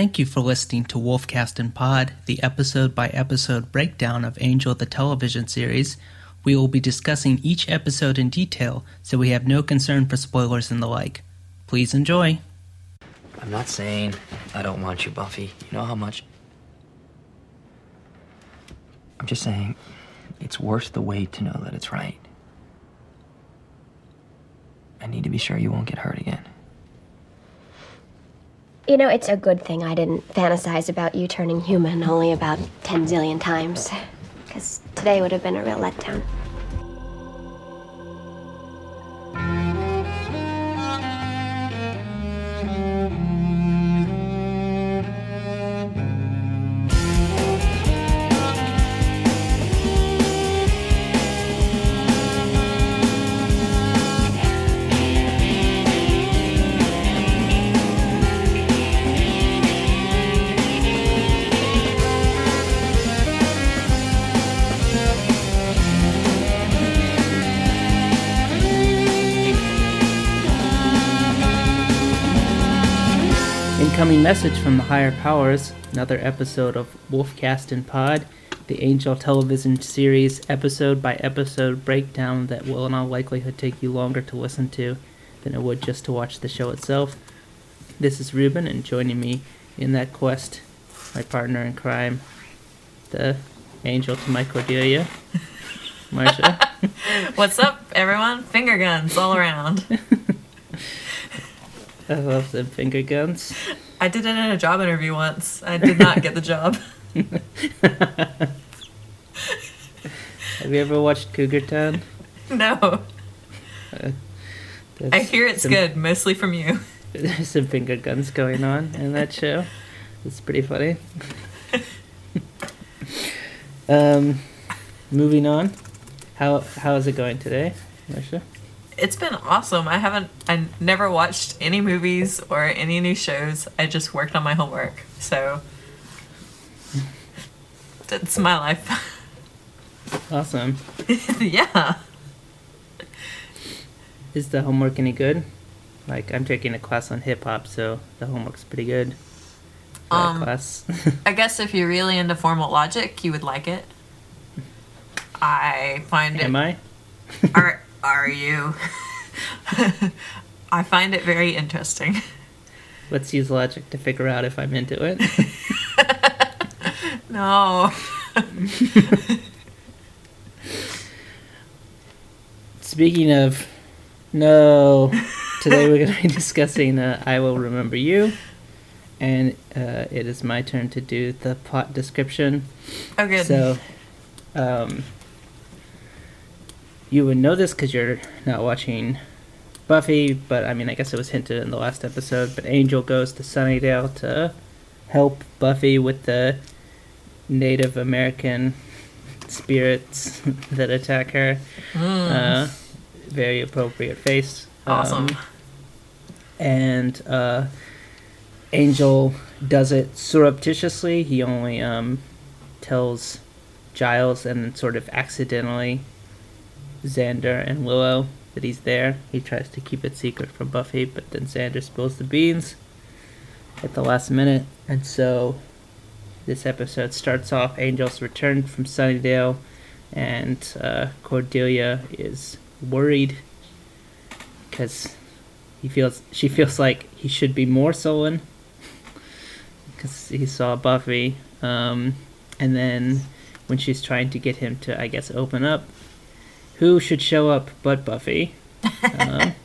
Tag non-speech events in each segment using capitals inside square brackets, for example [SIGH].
Thank you for listening to Wolfcast and Pod, the episode by episode breakdown of Angel the television series. We will be discussing each episode in detail, so we have no concern for spoilers and the like. Please enjoy. I'm not saying I don't want you, Buffy. You know how much. I'm just saying it's worth the wait to know that it's right. I need to be sure you won't get hurt again. You know, it's a good thing I didn't fantasize about you turning human only about 10 zillion times. Because today would have been a real letdown. Message from the higher powers, another episode of Wolfcast and Pod, the Angel television series episode by episode breakdown that will in all likelihood take you longer to listen to than it would just to watch the show itself. This is Reuben, and joining me in that quest, my partner in crime, the angel to my Cordelia, [LAUGHS] Marcia. What's up, everyone? Finger guns all around. [LAUGHS] I love the finger guns. I did it in a job interview once. I did not get the job. [LAUGHS] [LAUGHS] Have you ever watched Cougar Town? No. I hear it's some- good, mostly from you. [LAUGHS] There's some finger guns going on in that show. It's pretty funny. um, moving on. How how is it going today, Marcia? It's been awesome. I haven't, I never watched any movies or any new shows. I just worked on my homework. So, that's my life. [LAUGHS] Awesome. [LAUGHS] yeah. Is the homework any good? Like I'm taking a class on hip hop, so the homework's pretty good. Um, class. [LAUGHS] I guess if you're really into formal logic, you would like it. I find it Am I? Are are you? [LAUGHS] I find it very interesting. Let's use logic to figure out if I'm into it. [LAUGHS] No. [LAUGHS] Speaking of, no, today we're going to be discussing uh, I Will Remember You. And uh, it is my turn to do the plot description. Oh, good. So, um, you would know this because you're not watching Buffy, but I mean, I guess it was hinted in the last episode. But Angel goes to Sunnydale to help Buffy with the Native American spirits [LAUGHS] that attack her. Uh, very appropriate face. awesome. Um, and uh, Angel does it surreptitiously. He only um, tells Giles and sort of accidentally Xander and Willow that he's there. He tries to keep it secret from Buffy, but then Xander spills the beans at the last minute. And so this episode starts off Angel's returned from Sunnydale, and uh, Cordelia is worried because he feels she feels like he should be more sullen because he saw Buffy, um, and then when she's trying to get him to, I guess, open up, who should show up but Buffy? um, [LAUGHS]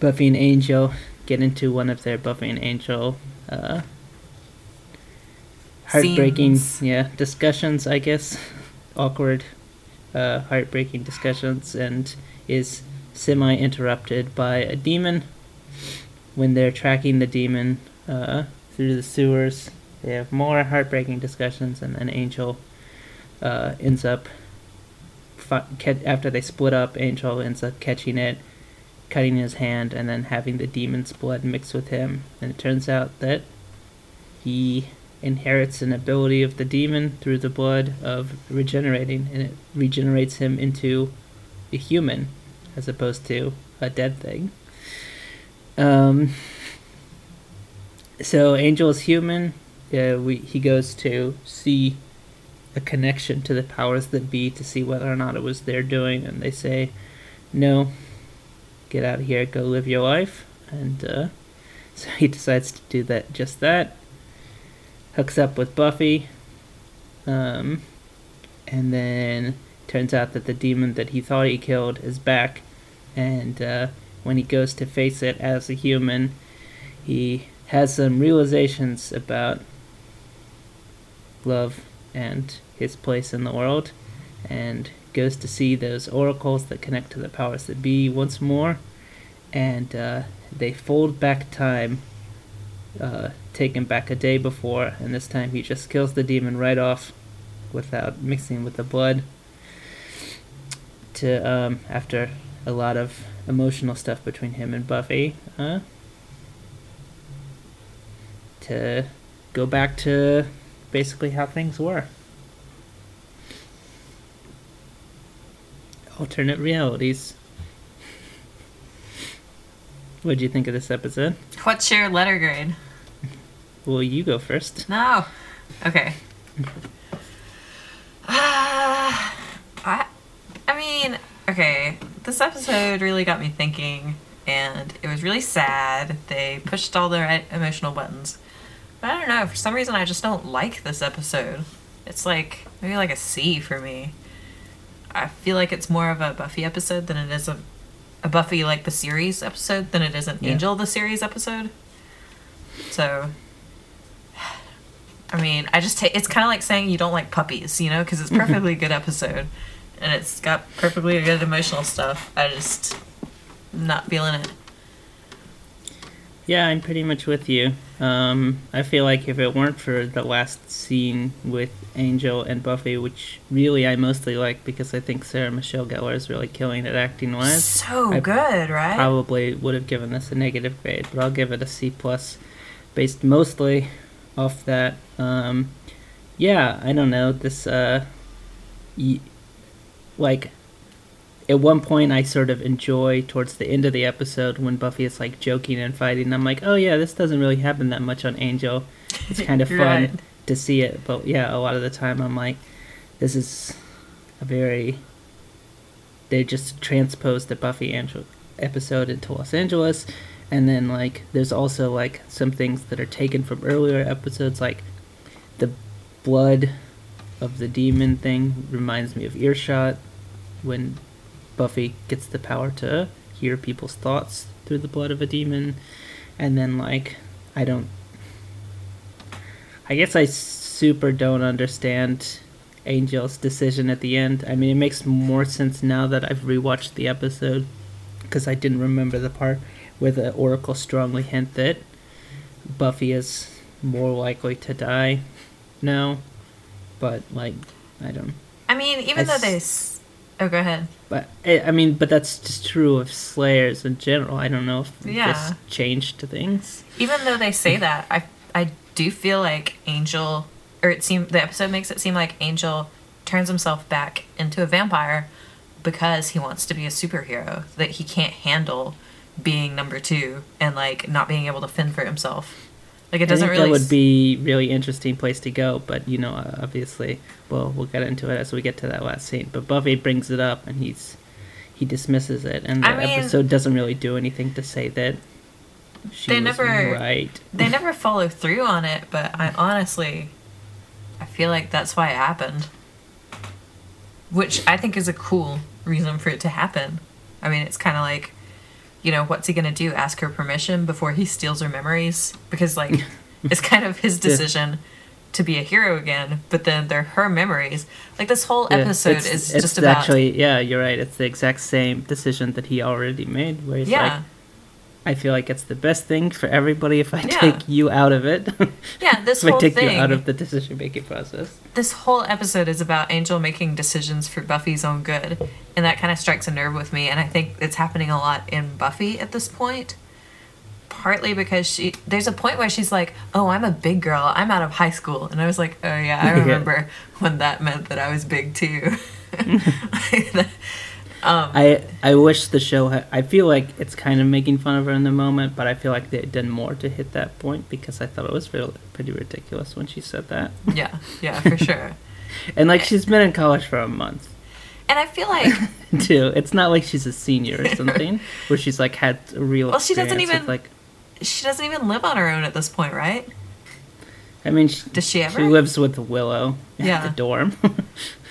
Buffy and Angel get into one of their Buffy and Angel uh, heartbreaking, Scenes. yeah, discussions. I guess awkward, uh, heartbreaking discussions, and is semi interrupted by a demon. When they're tracking the demon uh, through the sewers, they have more heartbreaking discussions, and then Angel uh, ends up after they split up. Angel ends up catching it, cutting his hand, and then having the demon's blood mixed with him. And it turns out that he inherits an ability of the demon through the blood of regenerating, and it regenerates him into a human as opposed to a dead thing. Um, so Angel is human. Uh, we he goes to see a connection to the powers that be to see whether or not it was their doing, and they say, "No, get out of here, go live your life." And uh, [LAUGHS] so he decides to do that, just that. Hooks up with Buffy, um, and then turns out that the demon that he thought he killed is back, and uh, when he goes to face it as a human, he has some realizations about love and his place in the world, and goes to see those oracles that connect to the powers that be once more, and uh, they fold back time, uh, taken back a day before, and this time he just kills the demon right off without mixing with the blood. To um, after a lot of emotional stuff between him and Buffy, uh, to go back to basically how things were. Alternate realities. What do you think of this episode? What's your letter grade? Well, you go first. No. Okay. Uh, I, I mean, okay. This episode really got me thinking, and it was really sad. They pushed all the right emotional buttons. But I don't know. For some reason, I just don't like this episode. It's like maybe like a C for me. I feel like it's more of a Buffy episode than it is a, a Buffy like the series episode than it is an Yeah. Angel the series episode. So, I mean, I just take it's kind of like saying you don't like puppies, you know, because it's [LAUGHS] perfectly good episode, and it's got perfectly good emotional stuff. I just not feeling it. Yeah, I'm pretty much with you. Um, I feel like if it weren't for the last scene with Angel and Buffy, which really I mostly like because I think Sarah Michelle Gellar is really killing it acting wise, So I good, right? probably would have given this a negative grade, but I'll give it a C plus, based mostly off that. Um, yeah, I don't know this. Uh, y- like, at one point, I sort of enjoy towards the end of the episode when Buffy is like joking and fighting. I'm like, oh yeah, this doesn't really happen that much on Angel. It's [LAUGHS] kind of fun Right. to see it, but yeah, a lot of the time I'm like, this is a very they just transposed the Buffy Angel episode into Los Angeles, and then like there's also like some things that are taken from earlier episodes, like the blood of the demon thing reminds me of Earshot when Buffy gets the power to hear people's thoughts through the blood of a demon, and then like I don't. I guess I super don't understand Angel's decision at the end. I mean, it makes more sense now that I've rewatched the episode because I didn't remember the part where the Oracle strongly hint that Buffy is more likely to die now. But like, I don't. I mean, even I though they. s- oh, go ahead. But I I mean, but that's just true of Slayers in general. I don't know if Yeah. this changed to things. Even though they say that, I I do feel like Angel, or it seem the episode makes it seem like Angel turns himself back into a vampire because he wants to be a superhero. That he can't handle being number two and like not being able to fend for himself. Like it I doesn't think really. that would be really interesting place to go, but you know, uh, obviously, well, we'll get into it as we get to that last scene. But Buffy brings it up, and he's he dismisses it, and the I mean- episode doesn't really do anything to say that she They was never- right. they never follow through on it, but I honestly, I feel like that's why it happened. Which I think is a cool reason for it to happen. I mean, it's kind of like, you know, what's he gonna do? Ask her permission before he steals her memories? Because like, [LAUGHS] it's kind of his decision to be a hero again. But then they're her memories. Like this whole Yeah, episode it's- is it's just about actually yeah, you're right. It's the exact same decision that he already made. Where he's yeah. like, I feel like it's the best thing for everybody if I Yeah. take you out of it. Yeah, [LAUGHS] this if I take thing. you out of the decision making process. this whole episode is about Angel making decisions for Buffy's own good. And that kind of strikes a nerve with me. And I think it's happening a lot in Buffy at this point. Partly because she, there's a point where she's like, Oh, I'm a big girl. I'm out of high school. And I was like, Oh, yeah, I [LAUGHS] Yeah. remember when that meant that I was big too. [LAUGHS] Um, I I wish the show. Ha- I feel like it's kind of making fun of her in the moment, but I feel like they had done more to hit that point because I thought it was real, pretty ridiculous when she said that. yeah, yeah, for [LAUGHS] sure. And like she's been in college for a month And I feel like [LAUGHS] too. It's not like she's a senior or something [LAUGHS] where she's like had a real. Well, she doesn't even- with, like. she doesn't even live on her own at this point, right? I mean, she, Does she ever? She lives with the Willow Yeah. at the dorm. [LAUGHS]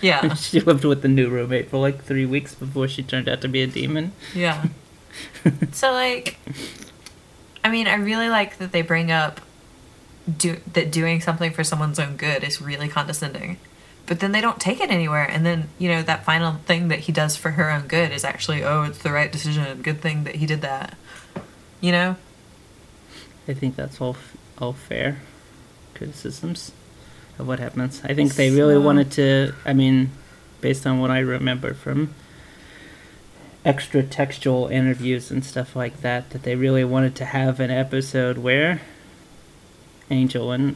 Yeah, she lived with the new roommate for like three weeks before she turned out to be a demon. yeah. [LAUGHS] so like, I mean, I really like that they bring up do that doing something for someone's own good is really condescending. But then they don't take it anywhere, and then you know that final thing that he does for her own good is actually, oh, it's the right decision. Good thing that he did that. You know? I think that's all f- all fair criticisms of what happens. I think they really So- wanted to. I mean, based on what I remember from extra textual interviews and stuff like that, that they really wanted to have an episode where Angel and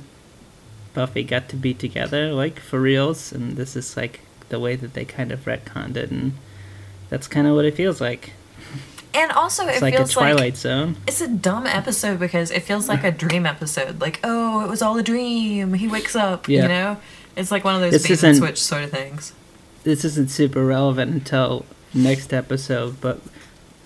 Buffy got to be together, like for reals, and this is like the way that they kind of retconned it, and that's kind of what it feels like. And also, It's it like a feels Twilight like Zone. it's a dumb episode because it feels like a dream episode. Like, oh, it was all a dream. He wakes up. Yeah. You know, it's like one of those This bait and isn't- switch sort of things. this isn't super relevant until next episode, but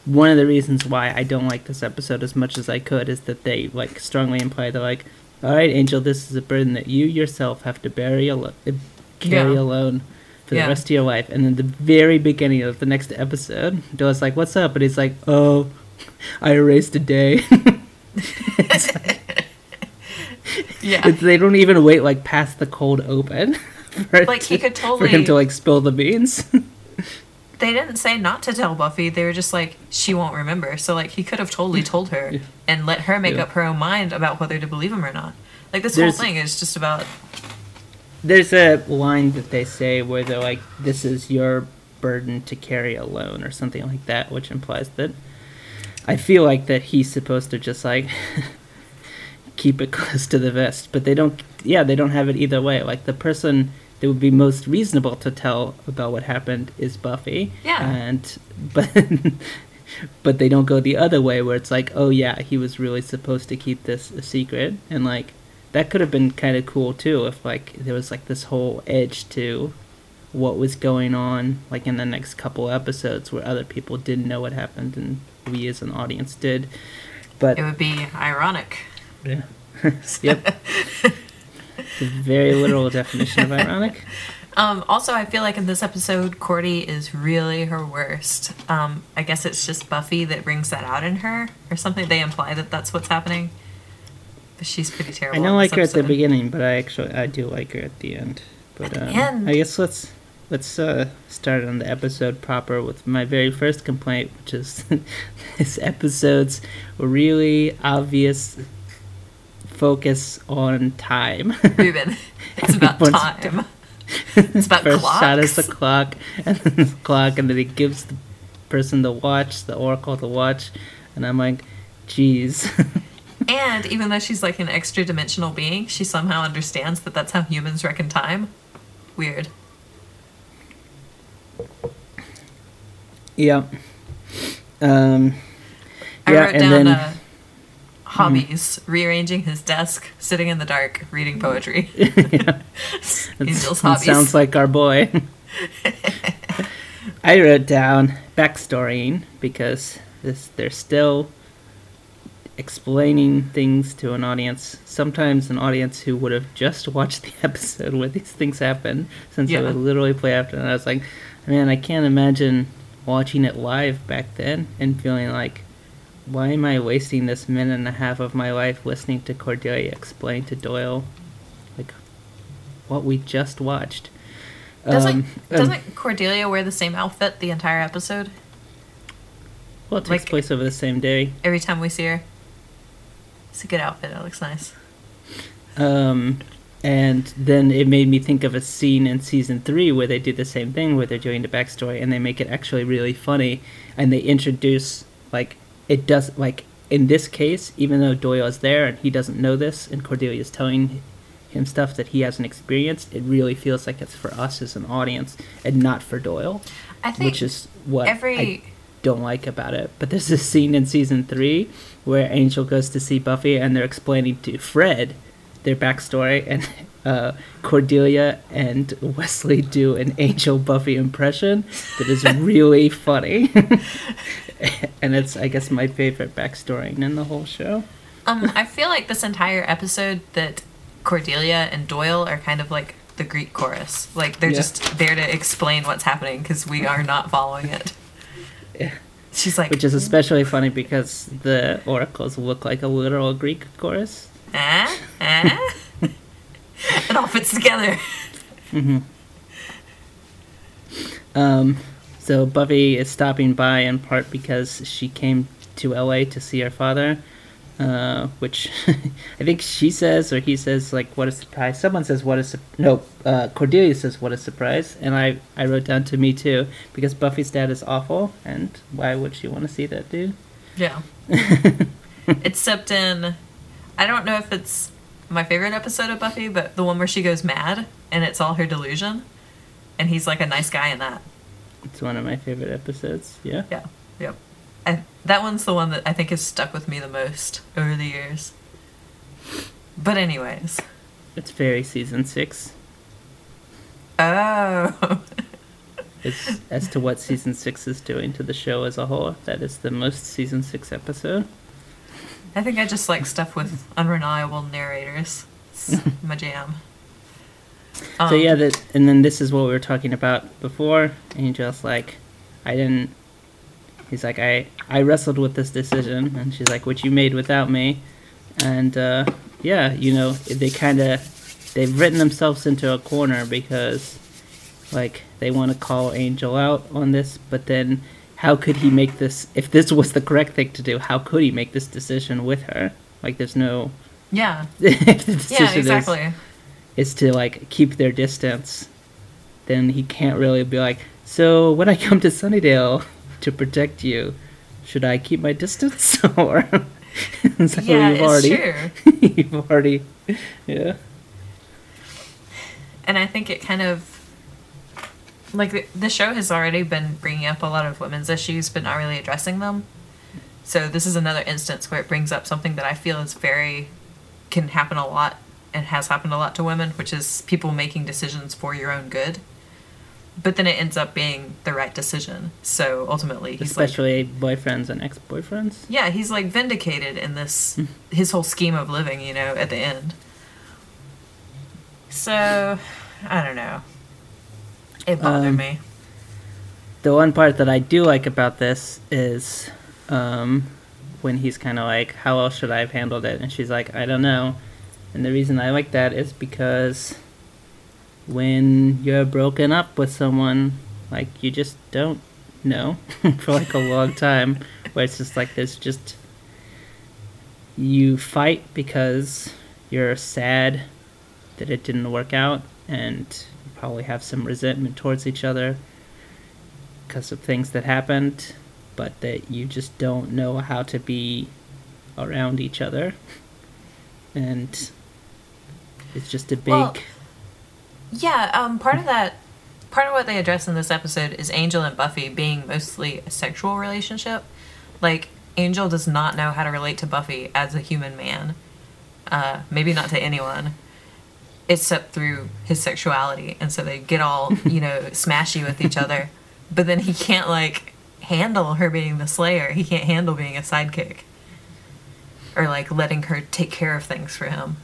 one of the reasons why I don't like this episode as much as I could is that they like strongly imply they're like, "All right, Angel, this is a burden that you yourself have to bury alo- uh, carry Yeah. alone for Yeah. the rest of your life." And then the very beginning of the next episode, Dora's like, "What's up?" And he's like, "Oh, I erased a day." Like- [LAUGHS] Yeah. they don't even wait like past the cold open. [LAUGHS] For Like, he to- could for him to like spill the beans. [LAUGHS] they didn't say not to tell Buffy. They were just like, she won't remember. So, like, he could have totally told her Yeah. and let her make Yeah. up her own mind about whether to believe him or not. Like, this There's- whole thing is just about, There's a line that they say where they're like, "This is your burden to carry alone," or something like that, which implies that I feel like that he's supposed to just like [LAUGHS] keep it [LAUGHS] close to the vest, but they don't. Yeah, they don't have it either way. Like the person that would be most reasonable to tell about what happened is Buffy. Yeah. and [LAUGHS] but. But they don't go the other way where it's like, oh yeah, he was really supposed to keep this a secret, and like that could have been kind of cool too if like there was like this whole edge to what was going on like in the next couple episodes where other people didn't know what happened and we as an audience did but it would be ironic. yeah. [LAUGHS] yep the [LAUGHS] very literal definition of ironic [LAUGHS] Um, also, I feel like in this episode, Cordy is really her worst. Um, I guess it's just Buffy that brings that out in her, or something. They imply that that's what's happening. She's pretty i terrible. in don't like her at the beginning but i actually i do like her at the end but the um, end. i guess let's let's uh, start on the episode proper with my very first complaint which is [LAUGHS] this episode's really obvious focus on time Reuben, [LAUGHS] it's about time. [LAUGHS] It's about First shot is the clock, and then the clock, and then he gives the person the watch, the oracle the watch, and I'm like, geez. And even though she's like an extra dimensional being, she somehow understands that that's how humans reckon time. Weird. yeah. Um, I yeah, wrote and down then uh, hobbies: rearranging his desk, sitting in the dark, reading poetry. [LAUGHS] [LAUGHS] Angel's that hobbies. sounds like our boy. [LAUGHS] I wrote down backstorying because this they're still explaining things to an audience. Sometimes an audience who would have just watched the [LAUGHS] episode where these things happen, since Yeah. it would literally play after. And I was like, man, I can't imagine watching it live back then and feeling like, why am I wasting this minute and a half of my life listening to Cordelia explain to Doyle, like, what we just watched? Doesn't Um, um, doesn't Cordelia wear the same outfit the entire episode well, it takes like- place over the same day. every time we see her? It's a good outfit. It looks nice. Um, and then it made me think of a scene in season three where they do the same thing, where they're doing the backstory and they make it actually really funny, and they introduce like it does like in this case, even though Doyle is there and he doesn't know this, and Cordelia is telling him stuff that he hasn't experienced, it really feels like it's for us as an audience and not for Doyle, I think which is what every I don't like about it. But there's this scene in season three where Angel goes to see Buffy and they're explaining to Fred their backstory, and uh, Cordelia and Wesley do an Angel Buffy impression that is really [LAUGHS] funny. [LAUGHS] and it's, I guess, my favorite backstory in the whole show. um I feel like this entire episode that Cordelia and Doyle are kind of like the Greek chorus. Like they're Yeah. just there to explain what's happening because we are not following it. She's like, Which is especially funny because the oracles look like a literal Greek chorus. ah, ah. it all fits together. Um, so Buffy is stopping by in part because she came to LA to see her father, uh, which [LAUGHS] I think she says or he says like what a surprise. Someone says what a su- no. Uh, Cordelia says what a surprise, and I I wrote down to me too because Buffy's dad is awful, and why would she want to see that dude? Yeah. [LAUGHS] Except in, I don't know if it's my favorite episode of Buffy, but the one where she goes mad and it's all her delusion, and he's like a nice guy in that. It's one of my favorite episodes. Yeah. Yeah. Yep. I, that one's the one that I think has stuck with me the most over the years. But anyways. It's very season six. Oh. [LAUGHS] As, as to what season six is doing to the show as a whole, that is the most season six episode. I think I just like stuff with unreliable narrators. It's [LAUGHS] my jam. so Um, yeah, that and then this is what we were talking about before. and you just like, I didn't. He's like, I I wrestled with this decision, and she's like, What you made without me, and uh, yeah, you know, they kind of they've written themselves into a corner because, like, they want to call Angel out on this, but then how could he make this? If this was the correct thing to do, how could he make this decision with her? Like, there's no. Yeah. [LAUGHS] if the decision Yeah, is- exactly. is to like keep their distance, then he can't really be like, so when I come to Sunnydale to protect you, should I keep my distance [LAUGHS] or? [LAUGHS] it's like, yeah, well, you've it's already, true. [LAUGHS] you've already, yeah. and I think it kind of like the, the show has already been bringing up a lot of women's issues, but not really addressing them. So this is another instance where it brings up something that I feel is very can happen a lot and has happened a lot to women, which is people making decisions for your own good. But then it ends up being the right decision. So ultimately, he's like, Especially boyfriends and ex-boyfriends. yeah, he's like vindicated in this his whole scheme of living, you know, at the end. So, I don't know. It bothered Um, me. The one part that I do like about this is um, when he's kind of like, "How else should I have handled it?" And she's like, "I don't know." And the reason I like that is because when you're broken up with someone, like you just don't know [LAUGHS] for like a long time, where it's just like there's just you fight because you're sad that it didn't work out, and you probably have some resentment towards each other because of things that happened, but that you just don't know how to be around each other. And it's just a big. Well, Yeah, um, part of that, part of what they address in this episode is Angel and Buffy being mostly a sexual relationship. Like, Angel does not know how to relate to Buffy as a human man. Uh, maybe not to anyone, except through his sexuality. And so they get all, [LAUGHS] you know, smashy with each other. But then he can't, like, handle her being the slayer. He can't handle being a sidekick. Or, like, letting her take care of things for him.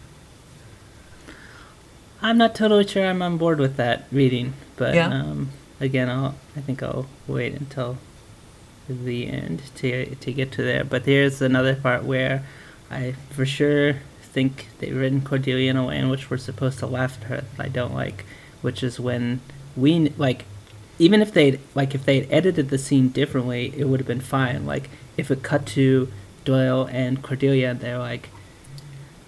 I'm not totally sure I'm on board with that reading, but Yeah. um, again, I'll I think I'll wait until the end to to get to there. But here's another part where I for sure think they've written Cordelia in a way in which we're supposed to laugh at her that I don't like, which is when we like even if they'd like if they'd edited the scene differently, it would have been fine. Like if it cut to Doyle and Cordelia, and they're like,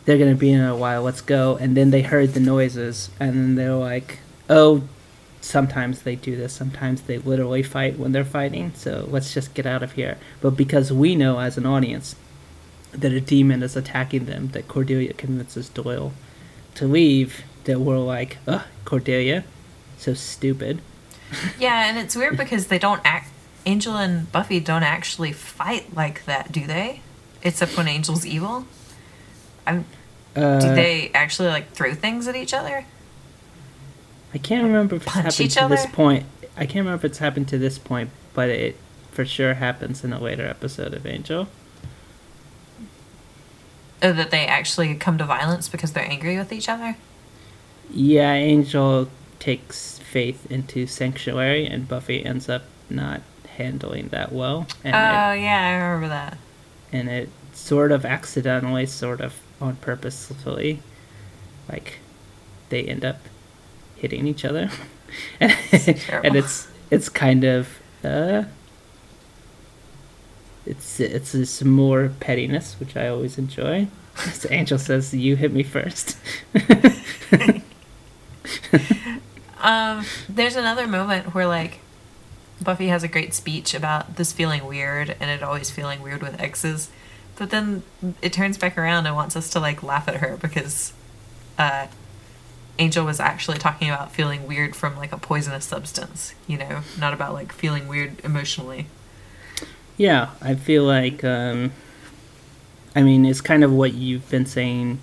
they're gonna be in a while. Let's go. And then they heard the noises, and then they're like, oh, sometimes they do this. Sometimes they literally fight when they're fighting. So let's just get out of here. But because we know as an audience that a demon is attacking them, that Cordelia convinces Doyle to leave that we're like, ugh, Cordelia, so stupid. [LAUGHS] Yeah, and it's weird because they don't act. Angel and Buffy don't actually fight like that, do they? Except when Angel's evil. I'm, Uh, do they actually like throw things at each other? I can't remember if it's punch happened each to this point. I can't remember if it's happened to this point, but it for sure happens in a later episode of Angel. Oh, that they actually come to violence because they're angry with each other? Yeah, Angel takes Faith into Sanctuary, and Buffy ends up not handling that well, and Oh, it, yeah, I remember that. and it sort of accidentally, sort of on purposefully, like they end up hitting each other, [LAUGHS] and, and it's it's kind of uh, it's it's this more pettiness, which I always enjoy. So Angel says, "You hit me first. [LAUGHS] Um, there's another moment where like Buffy has a great speech about this feeling weird and it always feeling weird with exes, but then it turns back around and wants us to like laugh at her because uh, Angel was actually talking about feeling weird from like a poisonous substance, you know, not about like feeling weird emotionally. Yeah, I feel like, um, I mean, it's kind of what you've been saying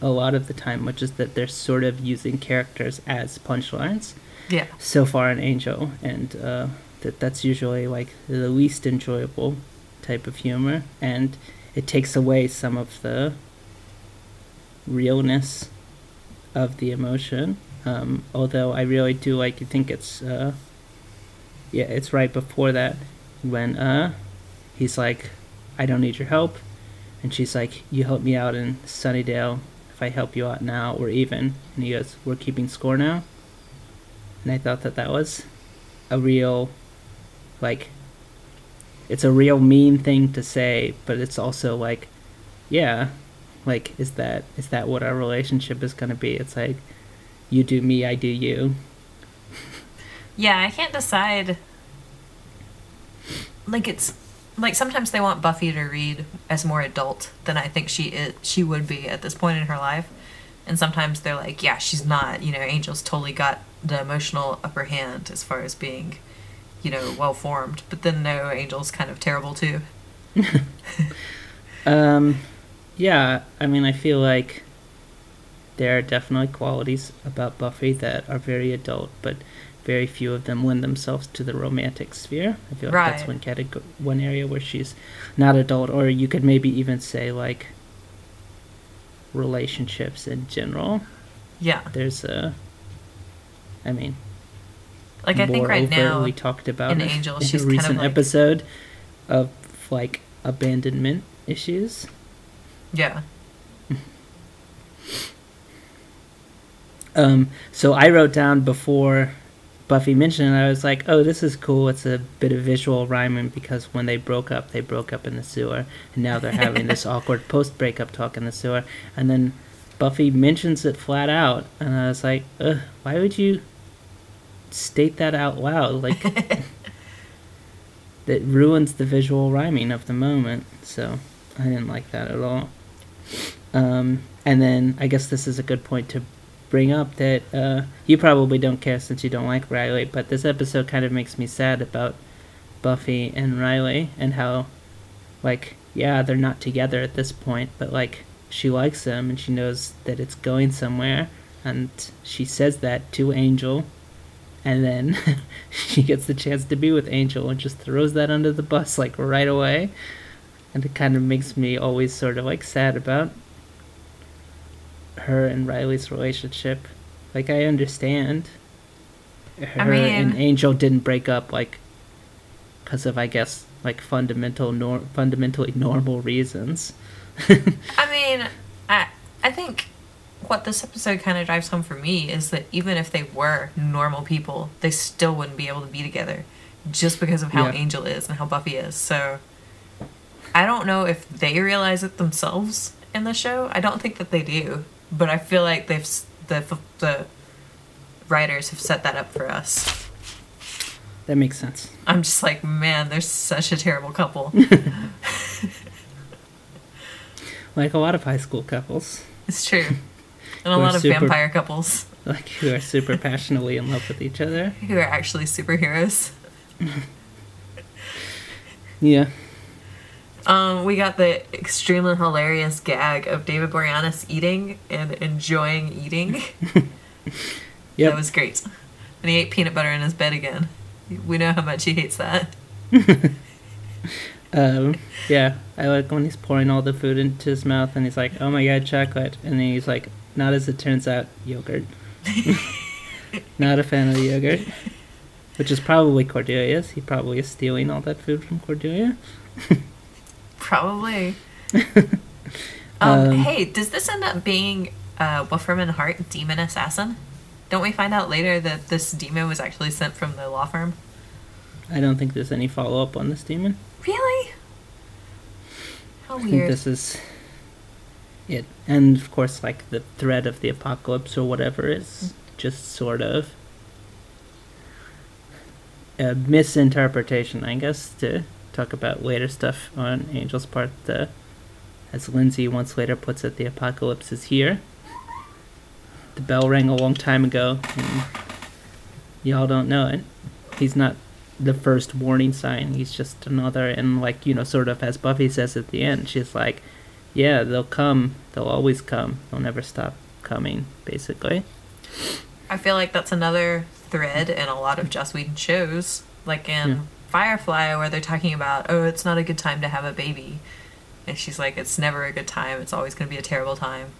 a lot of the time, which is that they're sort of using characters as punchlines Yeah. so far in Angel, and uh, that that's usually like the least enjoyable type of humor, and it takes away some of the realness of the emotion. Um, although I really do like, I think it's, uh, yeah, it's right before that when uh he's like i don't need your help and she's like you help me out in sunnydale if i help you out now we're even and he goes we're keeping score now and i thought that that was a real like it's a real mean thing to say but it's also like yeah like is that is that what our relationship is going to be it's like you do me i do you Yeah, I can't decide. Like it's like sometimes they want Buffy to read as more adult than I think she is, she would be at this point in her life, and sometimes they're like, yeah, she's not. You know, Angel's totally got the emotional upper hand as far as being, you know, well formed. But then no, Angel's kind of terrible too. [LAUGHS] Um, yeah, I mean, I feel like there are definitely qualities about Buffy that are very adult, but very few of them lend themselves to the romantic sphere. I feel like that's one category, one area where she's not adult, or you could maybe even say like relationships in general. Yeah, There's a, I mean, like I think right now we talked about in Angel, in she's a kind of recent like- episode of like abandonment issues. yeah. [LAUGHS] Um, so I wrote down before Buffy mentioned it, I was like, oh, this is cool. It's a bit of visual rhyming because when they broke up, they broke up in the sewer. And now they're having this [LAUGHS] awkward post breakup talk in the sewer. And then Buffy mentions it flat out. And I was like, ugh, why would you state that out loud? Like, [LAUGHS] that ruins the visual rhyming of the moment. So I didn't like that at all. Um, and then I guess this is a good point to bring up that uh, you probably don't care since you don't like Riley, but this episode kind of makes me sad about Buffy and Riley and how, like, yeah, they're not together at this point, but like, she likes him and she knows that it's going somewhere, and she says that to Angel, and then [LAUGHS] she gets the chance to be with Angel and just throws that under the bus like right away, and it kind of makes me always sort of like sad about her and Riley's relationship. Like I understand her mean- and Angel didn't break up like because of I guess like fundamental nor- fundamentally normal reasons. [LAUGHS] I mean, I I think what this episode kind of drives home for me is that even if they were normal people, they still wouldn't be able to be together just because of how Yeah. Angel is and how Buffy is. So I don't know if they realize it themselves in the show. I don't think that they do, but I feel like they've the the writers have set that up for us. that makes sense. I'm just like, man, they're such a terrible couple. [LAUGHS] [LAUGHS] Like a lot of high school couples. it's true. And a lot of super- vampire couples like who are super passionately in love with each other. who are actually superheroes. Yeah. Um, we got the extremely hilarious gag of David Boreanaz eating and enjoying eating. [LAUGHS] Yep. That was great. And he ate peanut butter in his bed again. We know how much he hates that. [LAUGHS] Um, yeah, I like when he's pouring all the food into his mouth and he's like, "Oh my god, chocolate!" And then he's like, "Not as it turns out, yogurt." [LAUGHS] Not a fan of the yogurt, which is probably Cordelia's. He probably is stealing all that food from Cordelia. [LAUGHS] Probably. [LAUGHS] um, Um, hey, does this end up being uh, Wolfram Hart, demon assassin? Don't we find out later that this demon was actually sent from the law firm? I don't think there's any follow up on this demon. Really? How I think weird. this is it, and of course, like the threat of the apocalypse or whatever is mm-hmm. just sort of a misinterpretation, I guess, to talk about later stuff on Angel's part. The, as Lindsey once later puts it, the apocalypse is here. The bell rang a long time ago, and y'all don't know it. He's not the first warning sign. He's just another, and like you know, sort of as Buffy says at the end, she's like, "Yeah, they'll come. They'll always come. They'll never stop coming." Basically, I feel like that's another thread in a lot of Joss Whedon shows, like in Yeah. Firefly, where they're talking about, oh, it's not a good time to have a baby. And she's like, it's never a good time. It's always going to be a terrible time.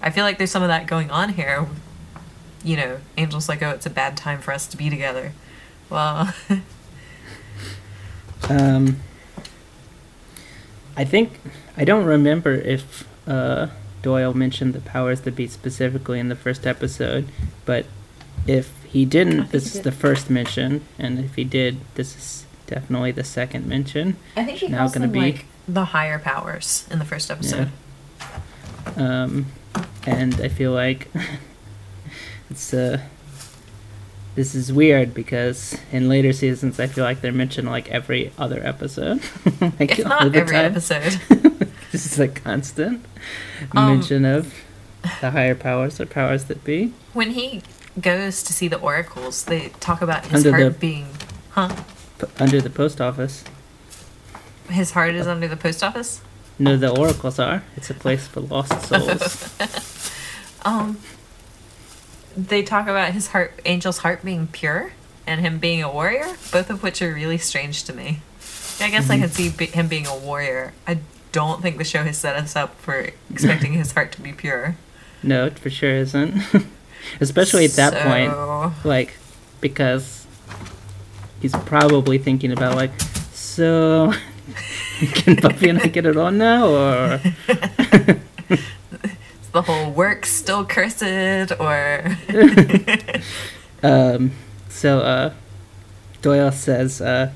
I feel like there's some of that going on here. You know, Angel's like, oh, it's a bad time for us to be together. Well, [LAUGHS] um, I think I don't remember if uh, Doyle mentioned the powers that be specifically in the first episode, but if he didn't, this is did. the first mention, and if he did, this is definitely the second mention. I think he Now calls them be- like the higher powers in the first episode. Um, and I feel like [LAUGHS] it's uh, this is weird because in later seasons I feel like they're mentioned like every other episode. [LAUGHS] like It's not every time. episode. [LAUGHS] this is a constant Um, mention of the higher powers or powers that be. when he goes to see the oracles, they talk about his Under heart the- being, huh? P- under the post office. His heart is under the post office. No, the oracles are. It's a place for lost [LAUGHS] souls. [LAUGHS] Um, they talk about his heart, Angel's heart being pure, and him being a warrior. Both of which are really strange to me. I guess I can see him being a warrior. I don't think the show has set us up for expecting his heart to be pure. no, it for sure isn't. [LAUGHS] Especially at that point. Like because he's probably thinking about like so [LAUGHS] can buffy and i get it on now or [LAUGHS] the whole work still cursed, or um so uh doyle says uh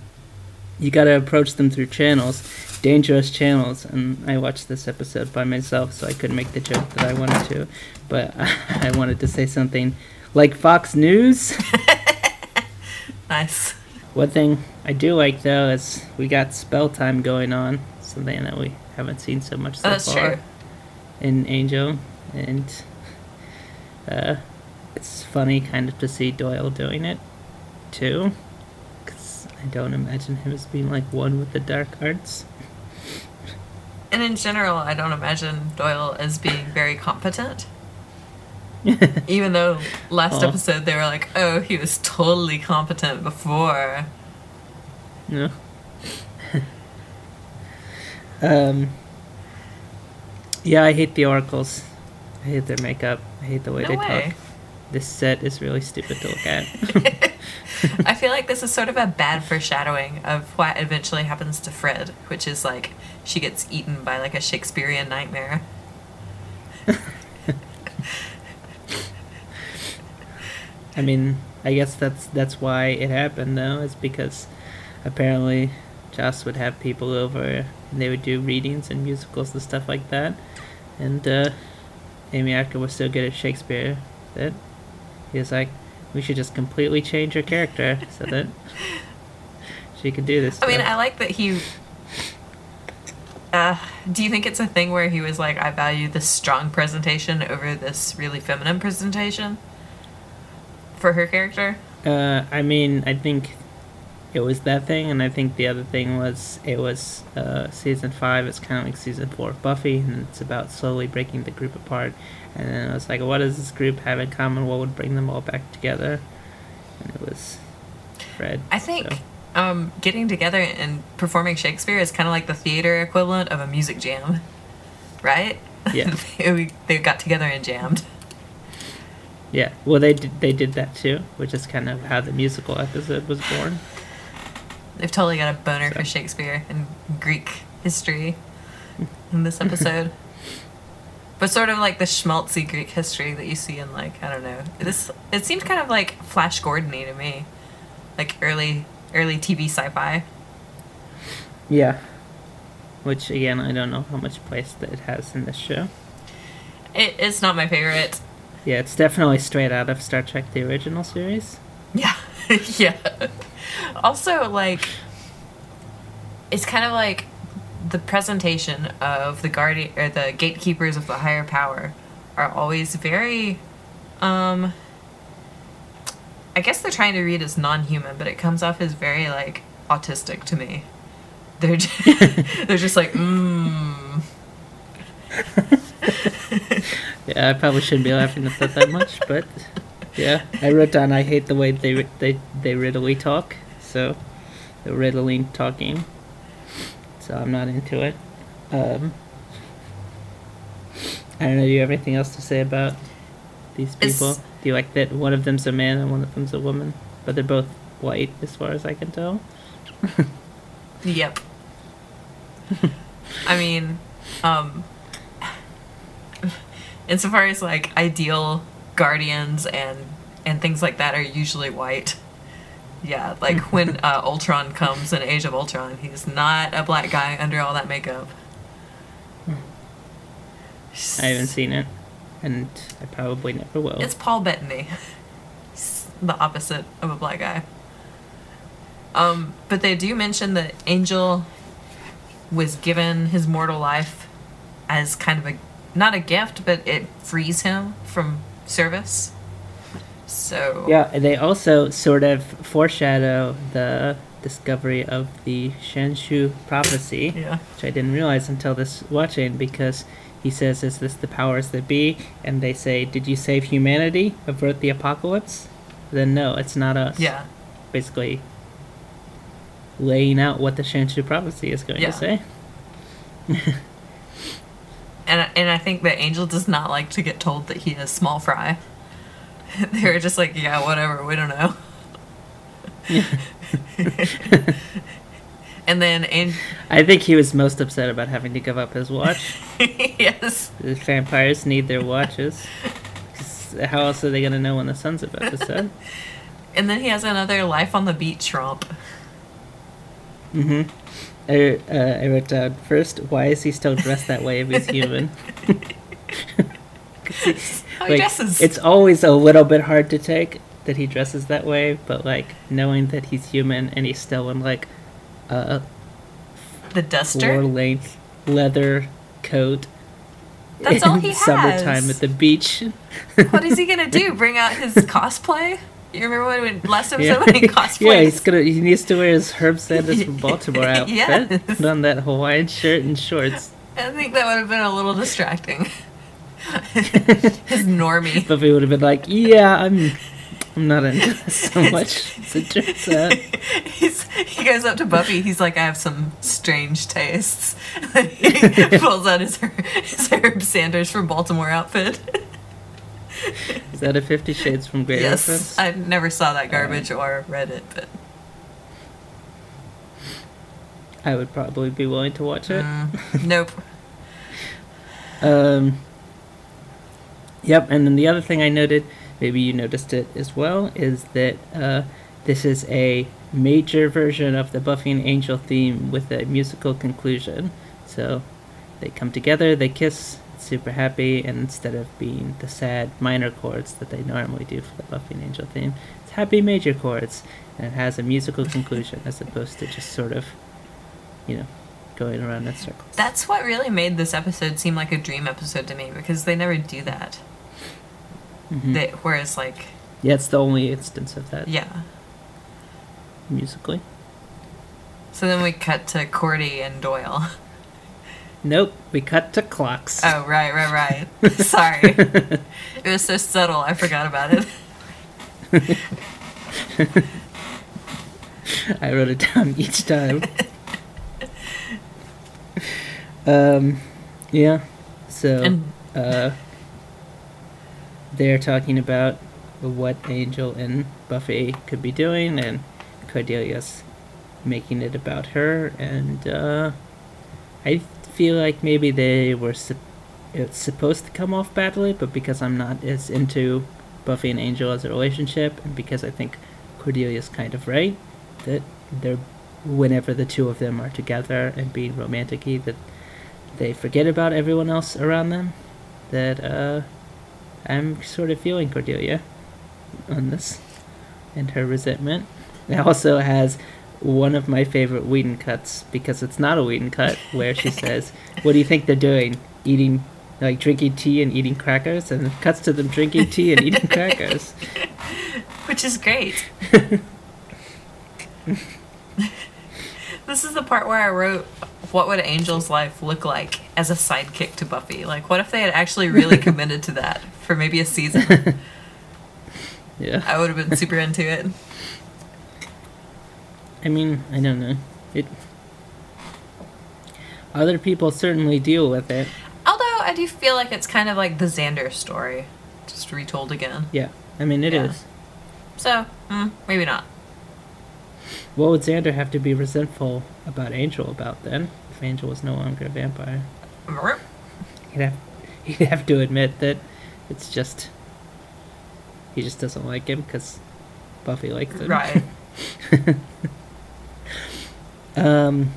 you gotta approach them through channels dangerous channels and i watched this episode by myself so i couldn't make the joke that i wanted to but [LAUGHS] i wanted to say something like fox news [LAUGHS] nice. One thing I do like though is we got spell time going on, something that we haven't seen so much so Oh, far true. in Angel, and uh, it's funny kind of to see Doyle doing it too, because I don't imagine him as being like one with the dark arts. And in general, I don't imagine Doyle as being very competent. [LAUGHS] Even though last episode they were like, oh, he was totally competent before. No. [LAUGHS] um. Yeah, I hate the oracles. I hate their makeup. I hate the way No they way. talk. This set is really stupid to look at. [LAUGHS] [LAUGHS] I feel like this is sort of a bad foreshadowing of what eventually happens to Fred, which is like she gets eaten by like a Shakespearean nightmare. I mean, I guess that's that's why it happened though, is because apparently Joss would have people over and they would do readings and musicals and stuff like that. And uh, Amy Acker was so good at Shakespeare that he was like, we should just completely change her character so that [LAUGHS] she could do this. I mean, stuff." I like that he uh, do you think it's a thing where he was like, I value this strong presentation over this really feminine presentation for her character? Uh, I mean, I think it was that thing, and I think the other thing was it was uh, season five. It's kind of like season four of Buffy, and it's about slowly breaking the group apart. And then it was like, what does this group have in common? What would bring them all back together? And it was Fred. I think so. um, getting together and performing Shakespeare is kind of like the theater equivalent of a music jam, [LAUGHS] right? Yeah. [LAUGHS] they, they got together and jammed. Yeah, well, they did, they did that too, which is kind of how the musical episode was born. They've totally got a boner So. for Shakespeare and Greek history in this episode. [LAUGHS] but sort of like the schmaltzy Greek history that you see in like I don't know. This it seems kind of like Flash Gordon-y to me, like early early TV sci-fi. Yeah. Which again, I don't know how much place that it has in this show. It, it's not my favorite. Yeah, it's definitely straight out of Star Trek: The Original Series. Yeah, [LAUGHS] yeah. Also, like, it's kind of like the presentation of the guardian or the gatekeepers of the higher power are always very, um, I guess they're trying to read as non-human, but it comes off as very like autistic to me. They're just, [LAUGHS] they're just like, mmm. [LAUGHS] Yeah, I probably shouldn't be laughing at that that much, but yeah, I wrote down I hate the way they they they riddly talk, so the riddling talking. So I'm not into it. Um, I don't know. Do you have anything else to say about these people? It's- Do you like that one of them's a man and one of them's a woman, but they're both white, as far as I can tell? [LAUGHS] Yep. I mean, um, [LAUGHS] insofar as like ideal guardians and and things like that are usually white. Yeah, like when [LAUGHS] uh, Ultron comes in Age of Ultron, he's not a black guy under all that makeup. I haven't seen it, and I probably never will. It's Paul Bettany. [LAUGHS] He's the opposite of a black guy. Um, but they do mention that Angel was given his mortal life as kind of a not a gift, but it frees him from service. So Yeah, and they also sort of foreshadow the discovery of the Shanshu prophecy, Yeah. which I didn't realize until this watching because he says, "Is this the powers that be?" And they say, "Did you save humanity, avert the apocalypse?" Then no, it's not us. Yeah. basically laying out what the Shanshu prophecy is going Yeah. to say. And and I think that Angel does not like to get told that he is small fry. [LAUGHS] they were just like, yeah, whatever, we don't know. [LAUGHS] and then An- I think he was most upset about having to give up his watch. [LAUGHS] yes. the vampires need their watches. How else are they going to know when the sun's about to set? And then he has another life on the beach romp. hmm I, uh, I wrote down first, why is he still dressed that way if he's human? How he dresses. It's always a little bit hard to take that he dresses that way, but like knowing that he's human and he's still in like a the floor duster. length leather coat. That's all he Summertime has. at the beach. What is he gonna do? [LAUGHS] Bring out his cosplay? You remember when, when last episode Yeah. when he [LAUGHS] cosplayed? yeah, he's gonna. He needs to wear his Herb Sanders from [LAUGHS] Baltimore outfit. Yes. Put on that Hawaiian shirt and shorts. I think that would have been a little distracting. His normie. [LAUGHS] Buffy would have been like, "Yeah, I'm, I'm not into this so much." So it turns out, He's, he goes up to Buffy. He's like, I have some strange tastes. [LAUGHS] he pulls out his, his Herb Sanders from Baltimore outfit. is that a Fifty Shades from Grey yes, reference? I never saw that garbage or read it, but I would probably be willing to watch it. mm, [LAUGHS] nope. Um, yep, and then the other thing I noted, maybe you noticed it as well, is that uh, this is a major version of the Buffy and Angel theme with a musical conclusion. So they come together, they kiss, super happy, and instead of being the sad minor chords that they normally do for the Buffy and Angel theme, it's happy major chords, and it has a musical conclusion as opposed to just sort of, you know, going around in circles. That's what really made this episode seem like a dream episode to me because they never do that. Mhm. They, whereas, like, yeah, it's the only instance of that yeah. musically. So then we cut to Cordy and Doyle. Nope, we cut to clocks. Oh, right, right, right. [LAUGHS] Sorry. [LAUGHS] it was so subtle, I forgot about it. [LAUGHS] I wrote it down each time. um, yeah. So And- uh, they're talking about what Angel and Buffy could be doing, and Cordelia's making it about her. And uh, I feel like maybe they were sup- it's supposed to come off badly, but because I'm not as into Buffy and Angel as a relationship, and because I think Cordelia's kind of right that they're whenever the two of them are together and being romantic-y that they forget about everyone else around them that uh i'm sort of feeling cordelia on this and her resentment it also has one of my favorite Whedon cuts because it's not a Whedon cut where she [LAUGHS] says, "What do you think they're doing? Eating, like drinking tea and eating crackers?" And it cuts to them drinking tea and eating crackers. [LAUGHS] Which is great. [LAUGHS] this is the part where I wrote, what would Angel's life look like as a sidekick to Buffy? Like, what if they had actually really committed to that for maybe a season? [LAUGHS] Yeah. I would have been super into it. I mean, I don't know. It. Other people certainly deal with it. Although I do feel like it's kind of like the Xander story, just retold again. Yeah, I mean it is. Yeah. So, mm, maybe not. What would Xander have to be resentful about Angel about then? If Angel was no longer a vampire, he'd have he'd have to admit that it's just he just doesn't like him because Buffy likes him. Right. [LAUGHS] Um,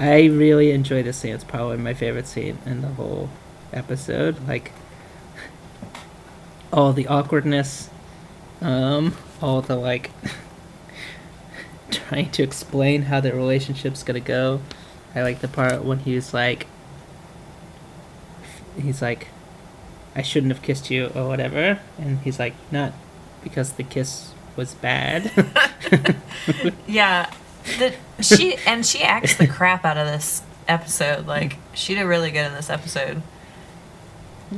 I really enjoy this scene. It's probably my favorite scene in the whole episode. Like all the awkwardness, um, all the like [LAUGHS] trying to explain how their relationship's gonna go. I like the part when he's like, he's like, I shouldn't have kissed you or whatever, and he's like, not because the kiss was bad. [LAUGHS] Yeah, the, she and she acts the crap out of this episode. Like she did really good in this episode.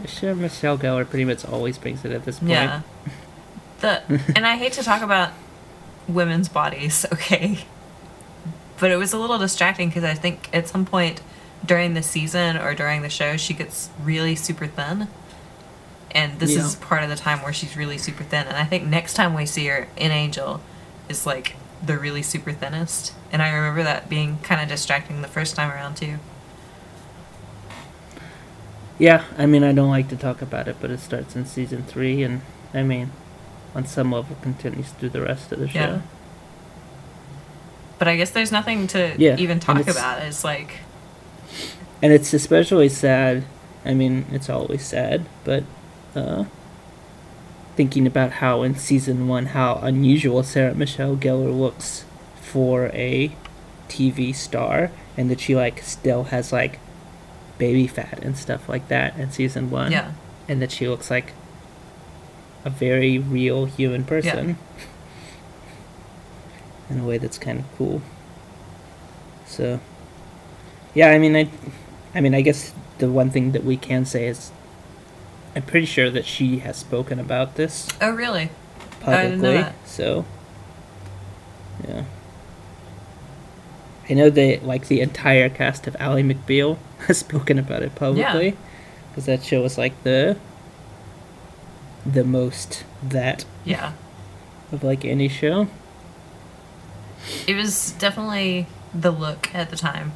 Sure, Michelle Gellar pretty much always brings it at this point. Yeah. The and I hate to talk about women's bodies, [LAUGHS] okay, but it was a little distracting because I think at some point during the season or during the show she gets really super thin. And this Yeah. is part of the time where she's really super thin. And I think next time we see her in Angel is like the really super thinnest. And I remember that being kind of distracting the first time around too. Yeah, I mean, I don't like to talk about it, but it starts in season three, and I mean, on some level, continues through the rest of the show. Yeah. But I guess there's nothing to Yeah, even talk it's- about. It's like And it's especially sad. I mean, it's always sad, but uh, thinking about how in season one, how unusual Sarah Michelle Gellar looks for a TV star, and that she like still has like baby fat and stuff like that in season one. yeah. and that she looks like a very real human person in a way that's kind of cool. So, yeah, I mean, I, I mean, I guess the one thing that we can say is, I'm pretty sure that she has spoken about this Oh really? I publicly. didn't know that. So, yeah. I know that like the entire cast of Ally McBeal [LAUGHS] has spoken about it publicly, because that show was like the the most that Yeah. of like any show. It was definitely the look at the time.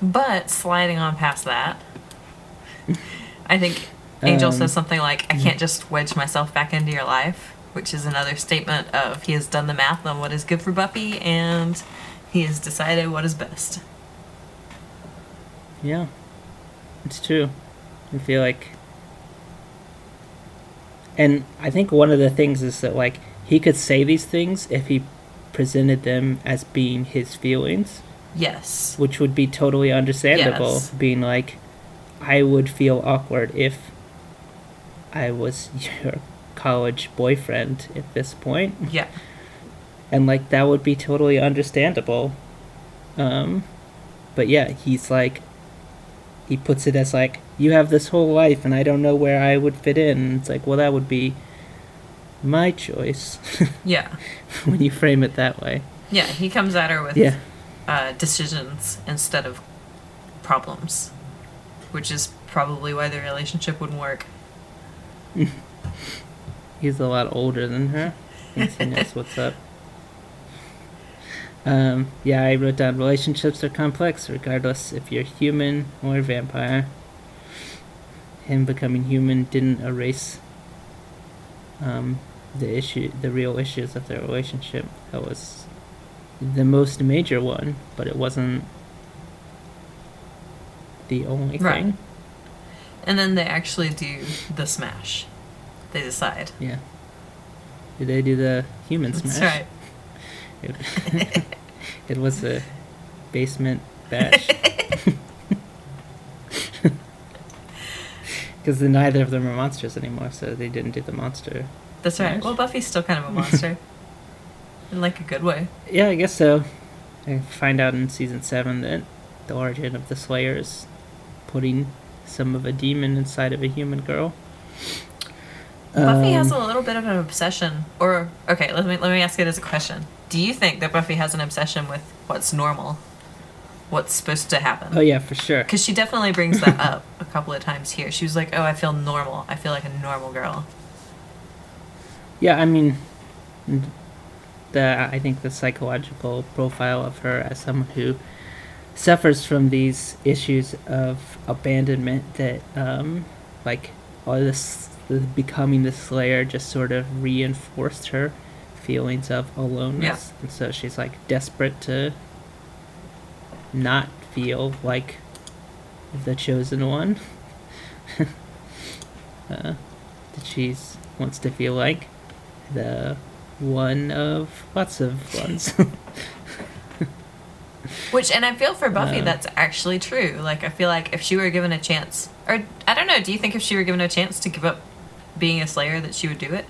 But sliding on past that, I think Angel Um, says something like, I can't just wedge myself back into your life, which is another statement of he has done the math on what is good for Buffy and he has decided what is best. Yeah, it's true. I feel like, and I think one of the things is that like he could say these things if he presented them as being his feelings, Yes. which would be totally understandable. Yes. Being like, I would feel awkward if I was [LAUGHS] your college boyfriend at this point, Yeah. and like that would be totally understandable. Um, but yeah, he's like, he puts it as like, you have this whole life, and I don't know where I would fit in. And it's like, well, that would be my choice [LAUGHS] Yeah. when you frame it that way. Yeah. He comes at her with Yeah. uh, decisions instead of problems, which is probably why their relationship wouldn't work. [LAUGHS] He's a lot older than her. He [LAUGHS] knows what's up. Um, yeah, I wrote down relationships are complex, regardless if you're human or vampire. Him becoming human didn't erase um, the issue, the real issues of their relationship. That was the most major one, but it wasn't the only Right. thing. And then they actually do the smash. They decide. Yeah. Did they do the human smash? That's right. [LAUGHS] It, [LAUGHS] it was a basement bash. [LAUGHS] Because neither of them are monsters anymore, so they didn't do the monster. That's right. Well, Buffy's still kind of a monster. In like a good way. Yeah, I guess so. I find out in season seven that the origin of the Slayer is putting some of a demon inside of a human girl. Buffy has Um, a little bit of an obsession, or okay, let me let me ask it as a question. Do you think that Buffy has an obsession with what's normal, what's supposed to happen? Oh yeah, for sure. Because she definitely brings that [LAUGHS] up a couple of times here. She was like, "Oh, I feel normal. I feel like a normal girl." Yeah, I mean, the I think the psychological profile of her as someone who suffers from these issues of abandonment that, um, like all this the becoming the Slayer just sort of reinforced her feelings of aloneness, and so she's like desperate to not feel like the chosen one. [LAUGHS] uh, that she's wants to feel like the one of lots of ones. [LAUGHS] Which, and I feel for Buffy, Uh. that's actually true. Like, I feel like if she were given a chance, or I don't know, do you think if she were given a chance to give up being a Slayer, that she would do it?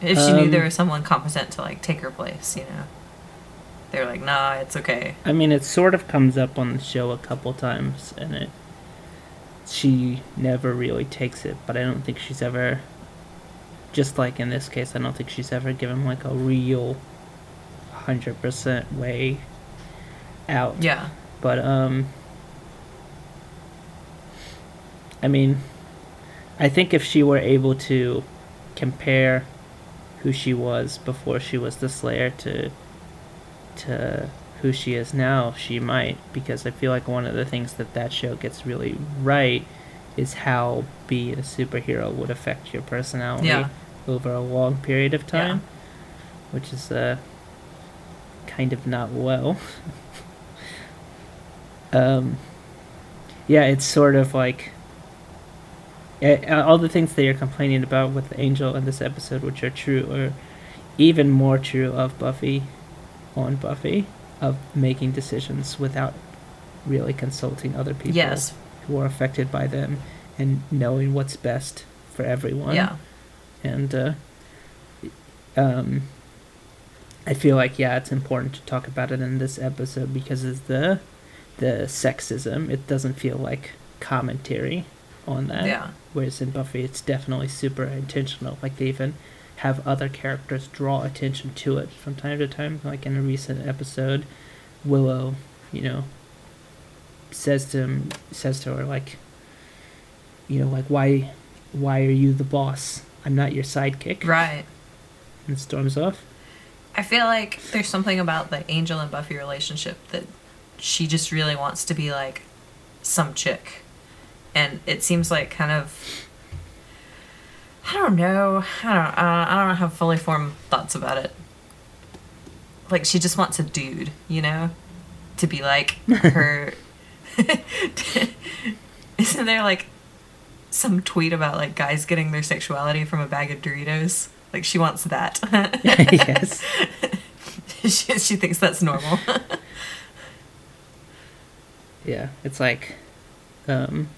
If she knew Um, there was someone competent to like take her place, you know, they're like, nah, it's okay. I mean, it sort of comes up on the show a couple times, and it she never really takes it. But I don't think she's ever, just like in this case, I don't think she's ever given like a real, hundred percent way out. Yeah, But um I mean I think if she were able to compare who she was before she was the slayer to to who she is now, she might because I feel like one of the things that that show gets really right is how being a superhero would affect your personality Yeah. over a long period of Yeah. time, which is uh kind of not well. [LAUGHS] um, yeah, it's sort of like eh, all the things that you're complaining about with Angel in this episode, which are true, or even more true of Buffy on Buffy, of making decisions without really consulting other people Yes. who are affected by them and knowing what's best for everyone yeah, and uh, um, I feel like yeah, it's important to talk about it in this episode because it's the the sexism. It doesn't feel like commentary on that. yeah, Whereas in Buffy, it's definitely super intentional. Like they even have other characters draw attention to it from time to time. Like in a recent episode, Willow, you know, says to him, says to her like, you know, like why, why are you the boss? I'm not your sidekick. right. And storms off. I feel like there's something about the Angel and Buffy relationship that she just really wants to be like some chick. And it seems like kind of I don't know. I don't uh, I don't have fully formed thoughts about it. Like she just wants a dude, you know, to be like [LAUGHS] her [LAUGHS] Isn't there like some tweet about like guys getting their sexuality from a bag of Doritos? Like she wants that. [LAUGHS] yes. [LAUGHS] she, she thinks that's normal. [LAUGHS] Yeah, it's like um,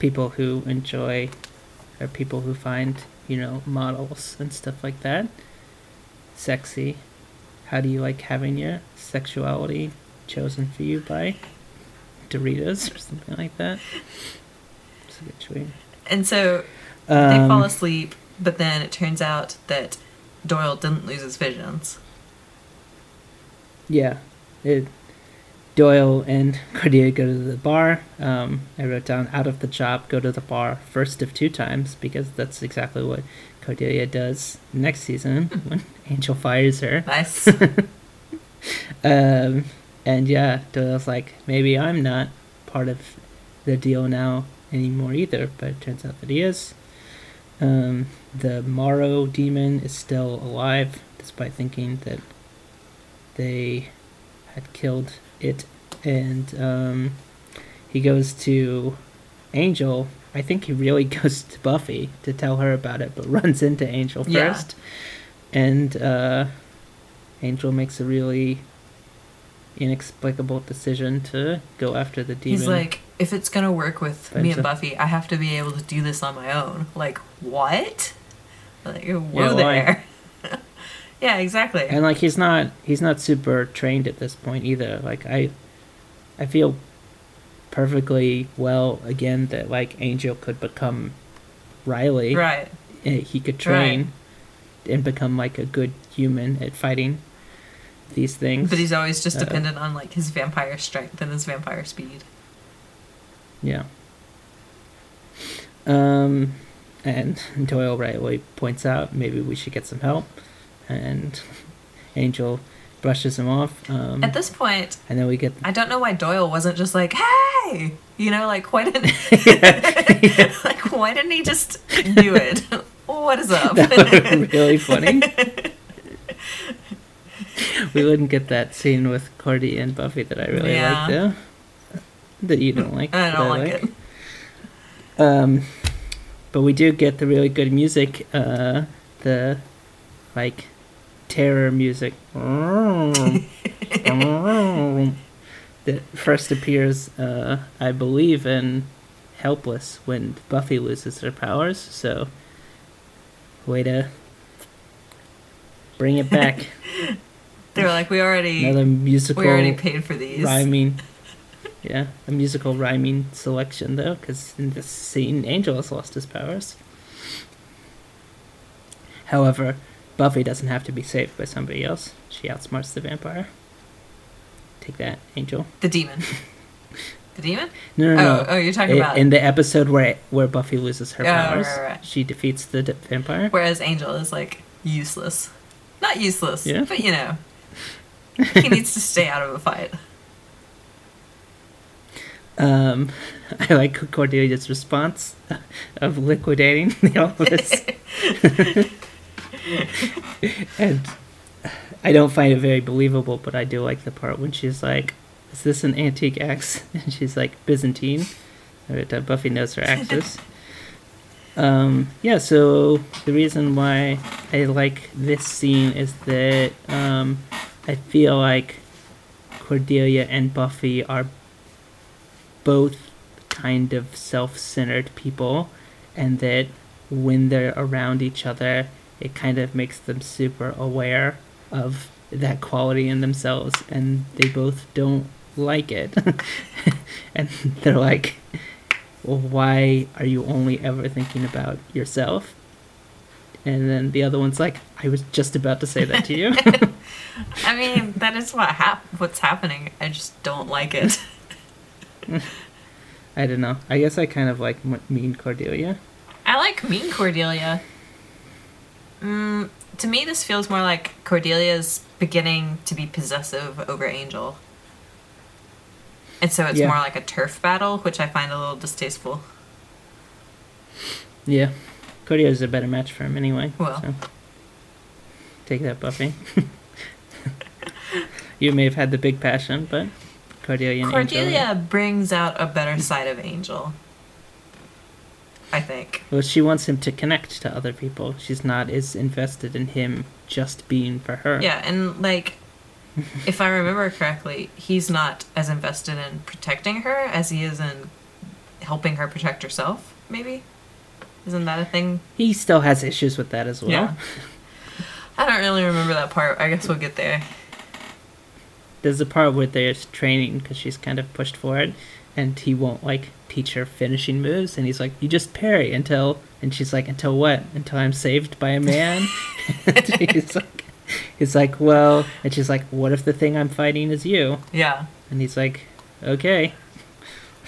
people who enjoy or people who find, you know, models and stuff like that sexy. How do you like having your sexuality chosen for you by Doritos or something like that? It's a good tweet. and so they fall Um, asleep, but then it turns out that Doyle didn't lose his visions. Yeah, it, Doyle and [LAUGHS] Cordelia go to the bar. Um, I wrote down out of the job, go to the bar first of two times because that's exactly what Cordelia does next season [LAUGHS] when Angel fires her. Nice. [LAUGHS] Um, and yeah, Doyle's like, maybe I'm not part of the deal now anymore either, but it turns out that he is. Um, the Mohra demon is still alive, despite thinking that they had killed it. And um, he goes to Angel. I think he really [LAUGHS] goes to Buffy to tell her about it, but [LAUGHS] runs into Angel Yeah. first. And uh, Angel makes a really inexplicable decision to go after the demon. He's like, if it's gonna work with me and Buffy, I have to be able to do this on my own. Like, what? Like, whoa Yeah, why? there. [LAUGHS] yeah, exactly. and like he's not he's not super trained at this point either. Like I I feel perfectly well again that like Angel could become Riley. right. he could train and become like a good human at fighting these things. But he's always just Uh, dependent on like his vampire strength and his vampire speed. Yeah. Um, and Doyle rightly points out maybe we should get some help, and Angel brushes him off. Um, At this point, and then we get I don't know why Doyle wasn't just like, "Hey," you know, like why didn't [LAUGHS] [LAUGHS] like why didn't he just do it? [LAUGHS] what is up? really funny. we wouldn't get that scene with Cordy and Buffy that I really Yeah. like though. That you don't like. I don't like it. Um, but we do get the really good music, uh, the like terror music [LAUGHS] that first appears, uh, I believe, in Helpless when Buffy loses her powers. So, way to bring it back. [LAUGHS] They're like, we already Another musical we already paid for these. rhyming. Yeah, a musical rhyming selection though, because in this scene, Angel has lost his powers. However, Buffy doesn't have to be saved by somebody else. She outsmarts the vampire. Take that, Angel. The demon. The demon? No, no, Oh, no. oh, you're talking I- about- in the episode where where Buffy loses her Oh, powers. right, right. She defeats the d- vampire. Whereas Angel is like useless. Not useless, Yeah. but you know. [LAUGHS] He needs to stay out of a fight. Um, [LAUGHS] I like Cordelia's response of liquidating [LAUGHS] the office. [LAUGHS] and I don't find it very believable, but I do like the part when she's like, "Is this an antique axe?" And she's like, "Byzantine." But, uh, Buffy knows her axes. Um, yeah, so the reason why I like this scene is that um, I feel like Cordelia and Buffy are both kind of self-centered people and that when they're around each other it kind of makes them super aware of that quality in themselves and they both don't like it [LAUGHS] and they're like well why are you only ever thinking about yourself and then the other one's like i was just about to say that to you [LAUGHS] I mean, that is what hap- what's happening. I just don't like it. [LAUGHS] [LAUGHS] i don't know i guess i kind of like m- mean cordelia I like mean Cordelia. Mm, to me, this feels more like Cordelia's beginning to be possessive over Angel. And so it's Yeah. more like a turf battle, which I find a little distasteful. Yeah, Cordelia's a better match for him anyway. Well. so. take that, Buffy. [LAUGHS] you may have had the big passion, but Cordelia and Cordelia Angel. brings out a better side of Angel. I think. Well, she wants him to connect to other people. She's not as invested in him just being for her. Yeah, and like, if I remember correctly, he's not as invested in protecting her as he is in helping her protect herself. Maybe, isn't that a thing? He still has issues with that as well. Yeah. I don't really remember that part. I guess we'll get there. There's a part where there's training because she's kind of pushed for it, and he won't like teach her finishing moves, and he's like, "You just parry until," and she's like, "Until what? Until I'm saved by a man." and [LAUGHS] [LAUGHS] he's like, he's like, "Well," and she's like, "What if the thing I'm fighting is you?" Yeah. And he's like, "Okay."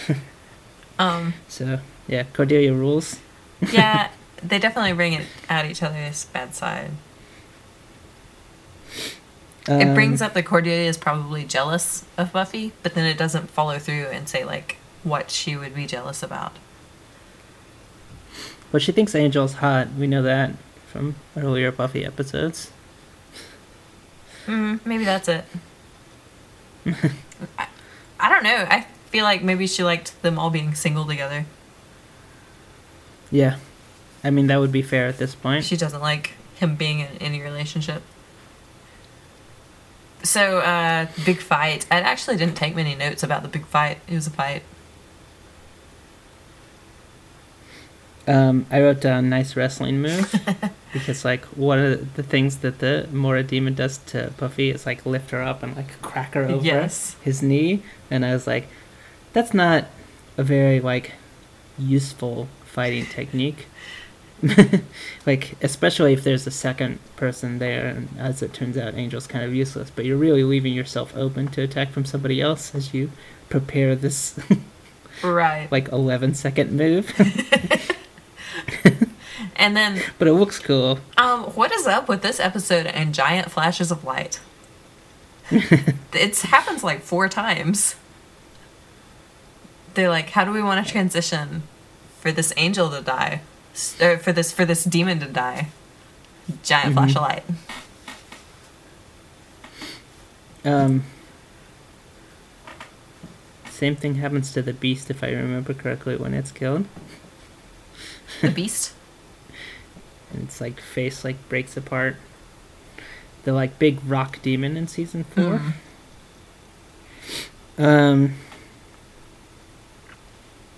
[LAUGHS] Um. So yeah, Cordelia rules. Yeah. they definitely bring it out each other's bad side. it brings Um, up that Cordelia is probably jealous of Buffy, but then it doesn't follow through and say like what she would be jealous about. But she thinks Angel's hot. We know that from earlier Buffy episodes. Mm, maybe that's it. [LAUGHS] I, I don't know. I feel like maybe she liked them all being single together. Yeah. I mean, that would be fair at this point. She doesn't like him being in any relationship. So, uh, big fight. I actually didn't take many notes about the big fight. It was a fight. Um, I wrote down nice wrestling move [LAUGHS] because, like, one of the things that the Mohra demon does to Buffy is like lift her up and like crack her over Yes. his knee, and I was like, that's not a very like useful fighting technique. [LAUGHS] like, especially if there's a second person there, and as it turns out, Angel's kind of useless. But you're really leaving yourself open to attack from somebody else as you prepare this [LAUGHS] Right. [LAUGHS] like 11 second move. And then, but it looks cool. um, what is up with this episode and giant flashes of light? it happens like four times. They're like, how do we want to transition for this angel to die, Or for this for this demon to die? Giant flash of light. Um, same thing happens to the beast, if I remember correctly, when it's killed. The [LAUGHS] beast. And its like face like breaks apart. The like big rock demon in season 4 Um.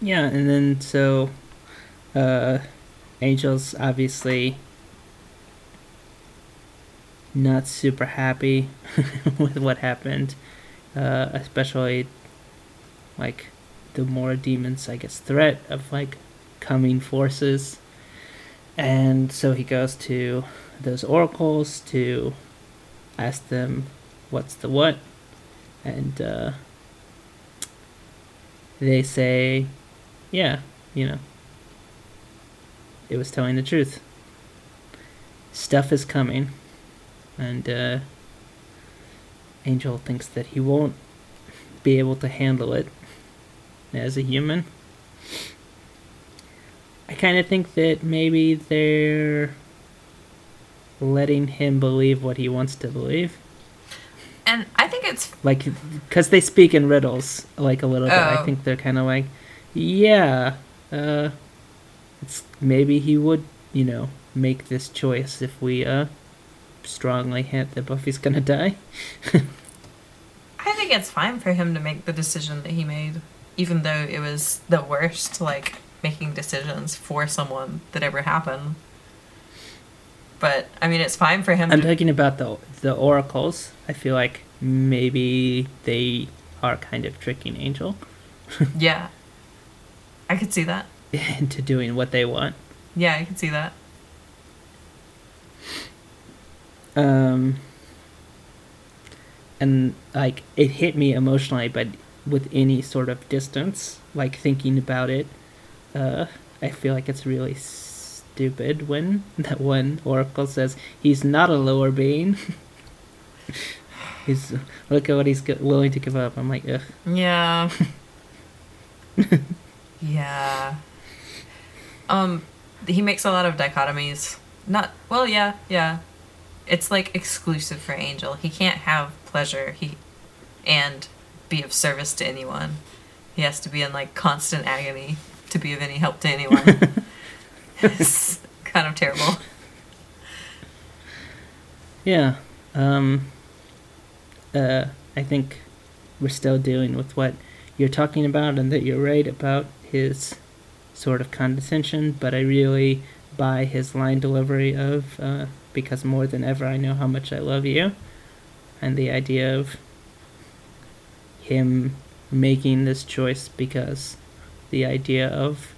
Yeah, and then so, uh, Angel's obviously not super happy [LAUGHS] with what happened, uh, especially like the more demons, I guess, threat of like coming forces. And so he goes to those oracles to ask them what's the what. And uh, they say, yeah, you know, it was telling the truth. Stuff is coming. And uh, Angel thinks that he won't be able to handle it as a human. I kind of think that maybe they're letting him believe what he wants to believe. And I think it's Like, because they speak in riddles, like a little bit. I Oh. think they're kind of like, yeah, uh, maybe he would, you know, make this choice if we uh strongly hint that Buffy's gonna die. [LAUGHS] I think it's fine for him to make the decision that he made, even though it was the worst, like making decisions for someone that ever happened. But I mean, it's fine for him. I'm to, talking about the the oracles. I feel like maybe they are kind of tricking Angel [LAUGHS] yeah, I could see that. [LAUGHS] into doing what they want. Yeah, I can see that. Um, and like it hit me emotionally, but with any sort of distance, like thinking about it, uh, I feel like it's really stupid when [LAUGHS] that one oracle says he's not a lower being. [LAUGHS] he's look at what he's go- willing to give up. I'm like, ugh. Yeah. yeah. Um, he makes a lot of dichotomies. Not well, yeah, yeah. It's like exclusive for Angel. He can't have pleasure. He and be of service to anyone. He has to be in like constant agony to be of any help to anyone. [LAUGHS] [LAUGHS] it's kind of terrible. Yeah. Um, uh, I think we're still dealing with what you're talking about, and that you're right about his sort of condescension, but I really buy his line delivery of, uh, because more than ever I know how much I love you, and the idea of him making this choice because the idea of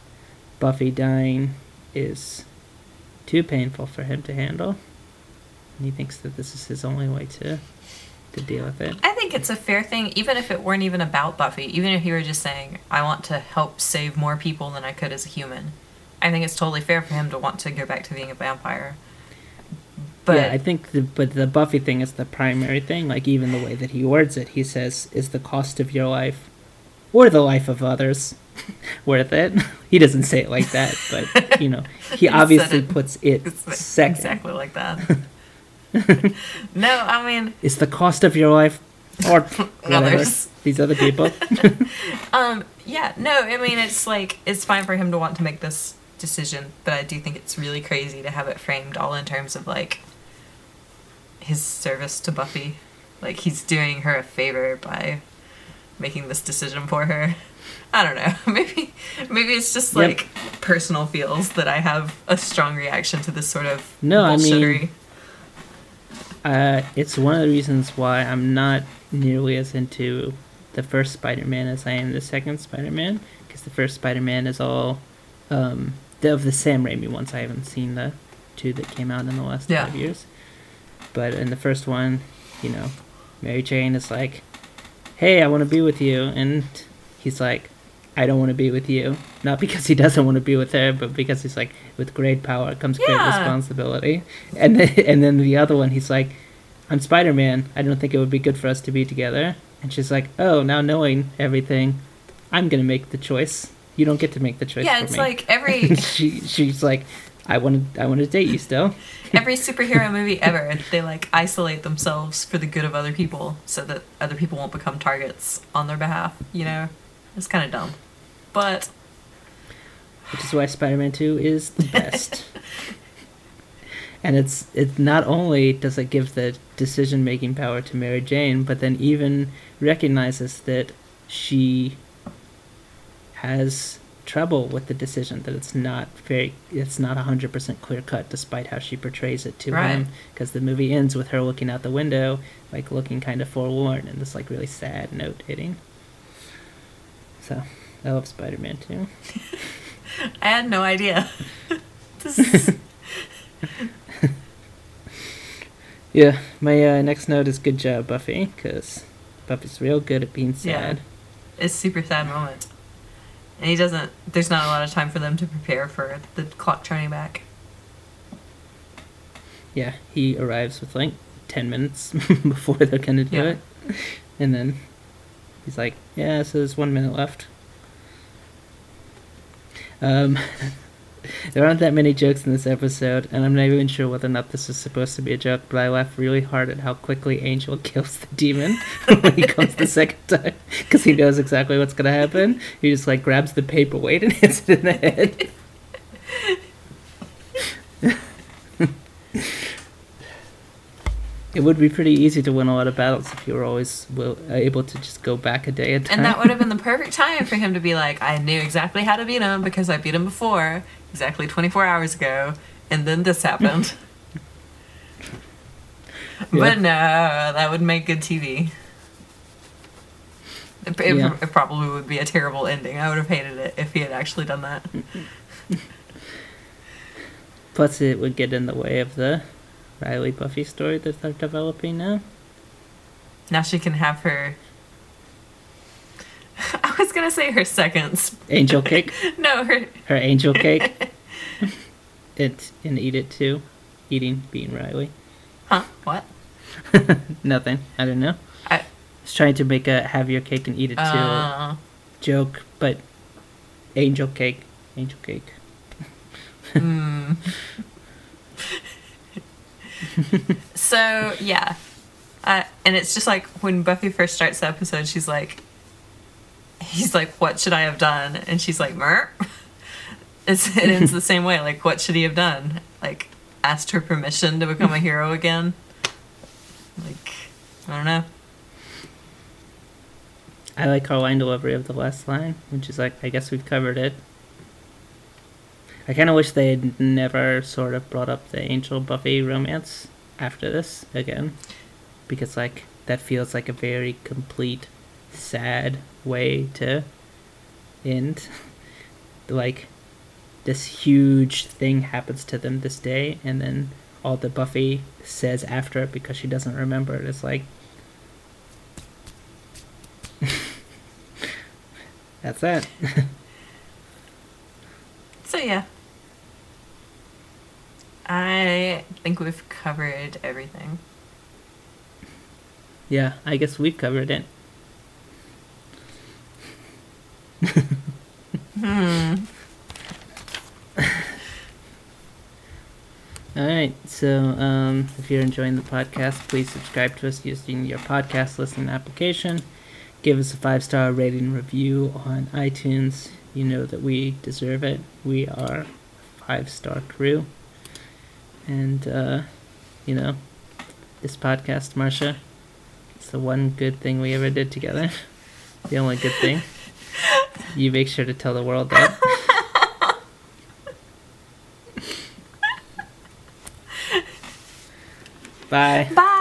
Buffy dying is too painful for him to handle. And he thinks that this is his only way to to deal with it. I think it's a fair thing, even if it weren't even about Buffy. Even if you were just saying, "I want to help save more people than I could as a human," I think it's totally fair for him to want to go back to being a vampire. But yeah, I think the but the Buffy thing is the primary thing. Like even the way that he words it, he says, "Is the cost of your life or the life of others [LAUGHS] worth it?" [LAUGHS] he doesn't say it like that, but you know, he [LAUGHS] He obviously it puts it second. exactly like that. [LAUGHS] no, I mean, it's the cost of your life or [LAUGHS] Others. these other people? [LAUGHS] um, yeah, no, I mean, it's like it's fine for him to want to make this decision, but I do think it's really crazy to have it framed all in terms of like his service to Buffy. Like he's doing her a favor by making this decision for her. I don't know. Maybe maybe it's just Yep. like personal feels that I have a strong reaction to this sort of No, I mean-. Uh, it's one of the reasons why I'm not nearly as into the first Spider-Man as I am the second Spider-Man, because the first Spider-Man is all um, the, of the Sam Raimi ones. I haven't seen the two that came out in the last Yeah. five years, but in the first one, you know, Mary Jane is like, "Hey, I want to be with you," and he's like, "I don't want to be with you." Not because he [LAUGHS] doesn't want to be with her, but because he's like, "With great power comes great Yeah. responsibility." And then, [LAUGHS] and then the other one, he's like, "I'm Spider Man. I don't think it would be good for us to be together." And she's like, "Oh, now knowing everything, I'm gonna make the choice. You don't get to make the choice Yeah, it's me." like every [LAUGHS] she she's like, "I want to I want to date you still." every superhero movie ever, they like isolate themselves for the good of other people so that other people won't become targets on their behalf, you know? It's kind of dumb. But which is why Spider-Man 2 is the [LAUGHS] best. and it's it's not only does it give the decision-making power to Mary Jane, but then even recognizes that she has trouble with the decision that it's not very it's not 100% clear cut despite how she portrays it to Right. him because the movie ends with her looking out the window like looking kind of forlorn and this like really sad note hitting so i love spider-man too [LAUGHS] I had no idea. [LAUGHS] is, Yeah, my uh, next note is good job, Buffy, because Buffy's real good at being Yeah. sad. it's a super sad moment. And he doesn't, there's not a lot of time for them to prepare for the clock turning back. Yeah, he arrives with like 10 minutes [LAUGHS] before they're gonna do Yeah. it. And then he's like, yeah, so there's one minute left. Um, [LAUGHS] there aren't that many jokes in this episode, and I'm not even sure whether or not this is supposed to be a joke, but I laugh really hard at how quickly Angel [LAUGHS] kills the demon [LAUGHS] when he comes the second time, because he knows exactly what's gonna happen. He just like grabs the paperweight and hits it in the head. It would be pretty easy to win a lot of battles if you were always will, uh, able to just go back a day at time. And that would have been [LAUGHS] the perfect time for him to be like, I knew exactly how to beat him because I beat him before, exactly 24 hours ago, and then this happened. [LAUGHS] But no, that would make good TV. It, it, Yeah. it probably would be a terrible ending. I would have hated it if he had actually done that. [LAUGHS] Plus, it would get in the way of the Riley Buffy story that they're developing now. Now she can have her. [LAUGHS] I was gonna say her seconds. Angel [LAUGHS] cake, No, her. her angel cake. [LAUGHS] it and eat it too, eating being Riley. Huh? What? Nothing. I don't know. I. was trying to make a have your cake and eat it too Uh, joke, but angel cake, angel cake. mm. [LAUGHS] so yeah, uh, and it's just like when Buffy first starts the episode, she's like, he's like, "What should I have done?" And she's like, "Mer." [LAUGHS] it's, it ends the same way. Like, what should he have done? Like, asked her permission to become a hero again? Like, I don't know. I like her line delivery of the last line, which is like, I guess we've covered it. I kind of wish they had never sort of brought up the Angel Buffy romance after this again, because like that feels like a very complete, sad way to end. [LAUGHS] like, this huge thing happens to them this day, and then all that Buffy says after it because she doesn't remember it is like, [LAUGHS] that's that. [LAUGHS] Yeah. I think we've covered everything. yeah, I guess we've covered it. Hmm. [LAUGHS] All right. So, um, if you're enjoying the podcast, please subscribe to us using your podcast listening application. Give us a five star rating review on iTunes. You know that we deserve it. We are a five star crew. And, uh, you know, this podcast, Marcia, it's the one good thing we ever did together. [LAUGHS] The only good thing. You make sure to tell the world that. [LAUGHS] Bye. Bye.